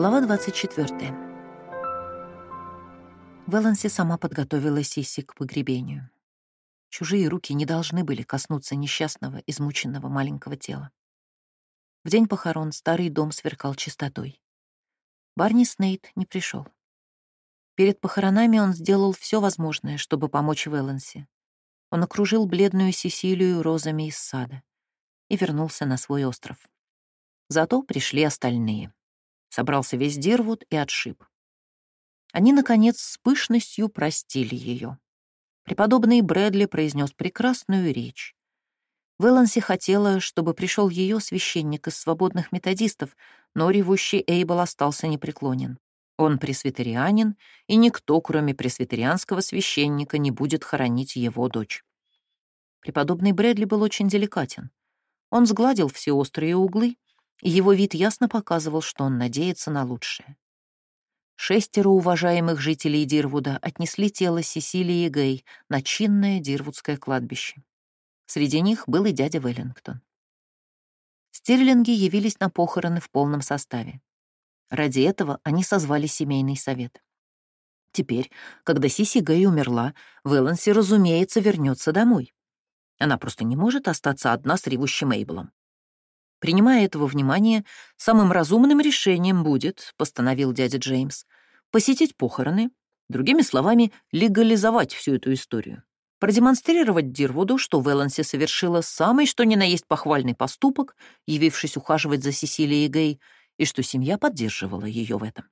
Глава 24. Вэланси сама подготовила Сисси к погребению. Чужие руки не должны были коснуться несчастного, измученного маленького тела. В день похорон старый дом сверкал чистотой. Барни Снейт не пришел. Перед похоронами он сделал все возможное, чтобы помочь Вэланси. Он окружил бледную Сесилию розами из сада и вернулся на свой остров. Зато пришли остальные. Собрался весь Дирвуд и отшиб. Они, наконец, с пышностью простили ее. Преподобный Брэдли произнес прекрасную речь. Вэланси хотела, чтобы пришел ее священник из свободных методистов, но ревущий Эйбл остался непреклонен. Он пресвитерианин, и никто, кроме пресвитерианского священника, не будет хоронить его дочь. Преподобный Брэдли был очень деликатен. Он сгладил все острые углы, его вид ясно показывал, что он надеется на лучшее. Шестеро уважаемых жителей Дирвуда отнесли тело Сесилии Гей на чинное Дирвудское кладбище. Среди них был и дядя Веллингтон. Стерлинги явились на похороны в полном составе. Ради этого они созвали семейный совет. Теперь, когда Сиси Гэй умерла, Вэланси, разумеется, вернется домой. Она просто не может остаться одна с ревущим Эйблом. Принимая этого внимания, самым разумным решением будет, постановил дядя Джеймс, посетить похороны, другими словами, легализовать всю эту историю, продемонстрировать Дирвуду, что Вэланси совершила самый что ни на есть похвальный поступок, явившись ухаживать за Сесилией Гей, и что семья поддерживала ее в этом.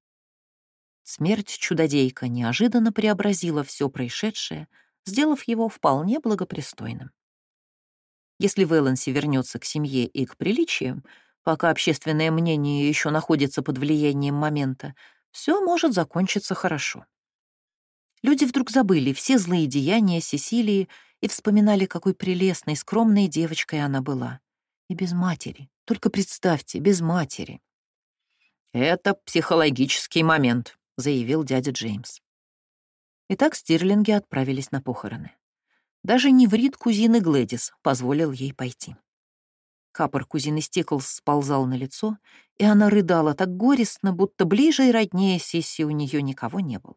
Смерть чудодейка неожиданно преобразила все происшедшее, сделав его вполне благопристойным. Если Вэланси вернется к семье и к приличиям, пока общественное мнение еще находится под влиянием момента, все может закончиться хорошо. Люди вдруг забыли все злые деяния Сесилии и вспоминали, какой прелестной, скромной девочкой она была. И без матери. Только представьте, без матери. «Это психологический момент», — заявил дядя Джеймс. Итак, стирлинги отправились на похороны. Даже неврит кузины Глэдис позволил ей пойти. Капор кузины Стиклс сползал на лицо, и она рыдала так горестно, будто ближе и роднее сессии у нее никого не было.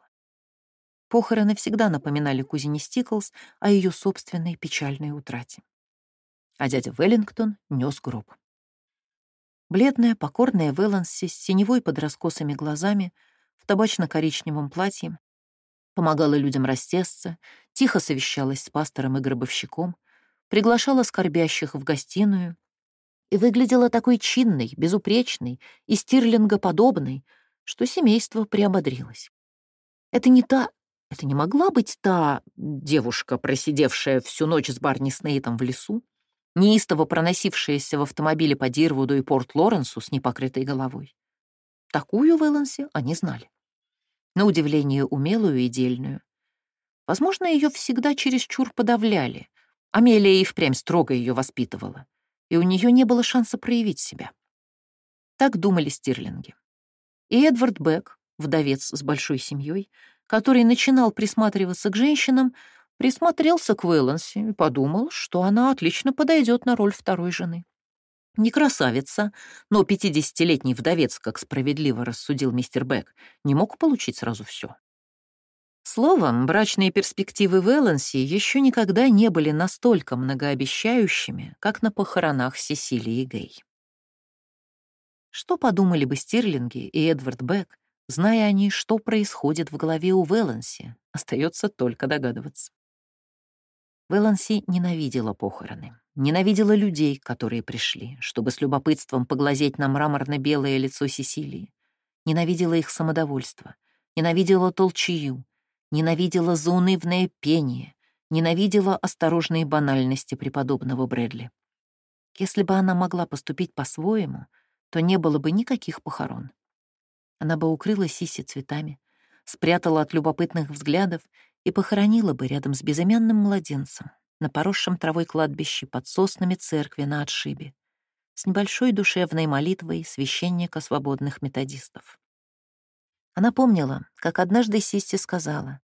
Похороны всегда напоминали кузине Стиклс о ее собственной печальной утрате. А дядя Веллингтон нес гроб. Бледная, покорная Вэланси с синевой под раскосыми глазами, в табачно-коричневом платье, помогала людям растесться, тихо совещалась с пастором и гробовщиком, приглашала скорбящих в гостиную и выглядела такой чинной, безупречной и стирлингоподобной, что семейство приободрилось. Это не та, это не могла быть та девушка, просидевшая всю ночь с Барни Снейтом в лесу, неистово проносившаяся в автомобиле по Дирвуду и Порт-Лоренсу с непокрытой головой. Такую Вэланси они знали на удивление умелую и дельную. Возможно, ее всегда чересчур подавляли. Амелия и впрямь строго ее воспитывала, и у нее не было шанса проявить себя. Так думали стирлинги. И Эдвард Бек, вдовец с большой семьей, который начинал присматриваться к женщинам, присмотрелся к Вэланси и подумал, что она отлично подойдет на роль второй жены. Не красавица, но пятидесятилетний вдовец, как справедливо рассудил мистер Бек, не мог получить сразу все. Словом, брачные перспективы Вэланси еще никогда не были настолько многообещающими, как на похоронах Сесилии Гей. Что подумали бы Стирлинги и Эдвард Бек, зная они, что происходит в голове у Вэланси, остается только догадываться. Вэланси ненавидела похороны, ненавидела людей, которые пришли, чтобы с любопытством поглазеть на мраморно-белое лицо Сесилии, ненавидела их самодовольство, ненавидела толчью, ненавидела заунывное пение, ненавидела осторожные банальности преподобного Брэдли. Если бы она могла поступить по-своему, то не было бы никаких похорон. Она бы укрыла Сиси цветами, спрятала от любопытных взглядов и похоронила бы рядом с безымянным младенцем на поросшем травой кладбище под соснами церкви на отшибе с небольшой душевной молитвой священника свободных методистов. Она помнила, как однажды Систи сказала,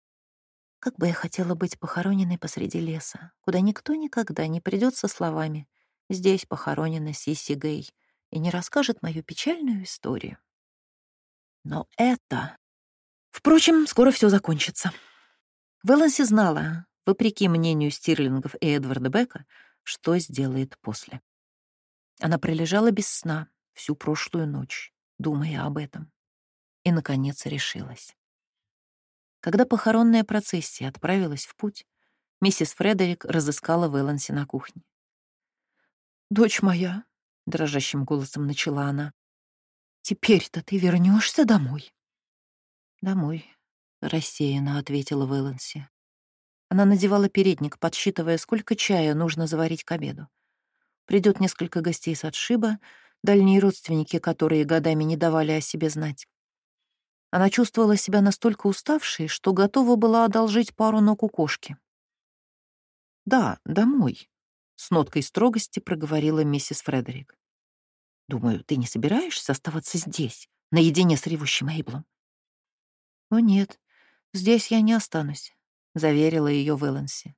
«Как бы я хотела быть похороненной посреди леса, куда никто никогда не придет со словами «Здесь похоронена Сисси Гей» и не расскажет мою печальную историю». Но это... Впрочем, скоро все закончится. Вэланси знала, вопреки мнению Стирлингов и Эдварда Бека, что сделает после. Она пролежала без сна всю прошлую ночь, думая об этом, и, наконец, решилась. Когда похоронная процессия отправилась в путь, миссис Фредерик разыскала Вэланси на кухне. «Дочь моя», — дрожащим голосом начала она, — «теперь-то ты вернешься домой?» «Домой», — рассеянно ответила Вэланси. Она надевала передник, подсчитывая, сколько чая нужно заварить к обеду. Придет несколько гостей с отшиба, дальние родственники, которые годами не давали о себе знать. Она чувствовала себя настолько уставшей, что готова была одолжить пару ног у кошки. «Да, домой», — с ноткой строгости проговорила миссис Фредерик. «Думаю, ты не собираешься оставаться здесь, наедине с ревущим Эйблом?» «О нет, здесь я не останусь», — заверила ее Вэланси.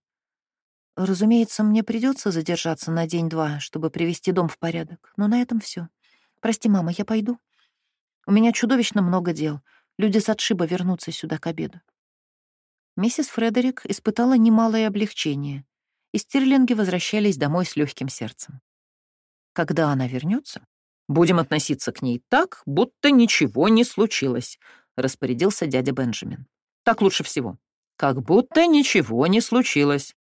«Разумеется, мне придется задержаться на день-два, чтобы привести дом в порядок, но на этом все. Прости, мама, я пойду. У меня чудовищно много дел. Люди с отшиба вернутся сюда к обеду». Миссис Фредерик испытала немалое облегчение, и стирлинги возвращались домой с легким сердцем. Когда она вернется, будем относиться к ней так, будто ничего не случилось, распорядился дядя Бенджамин. Так лучше всего. Как будто ничего не случилось.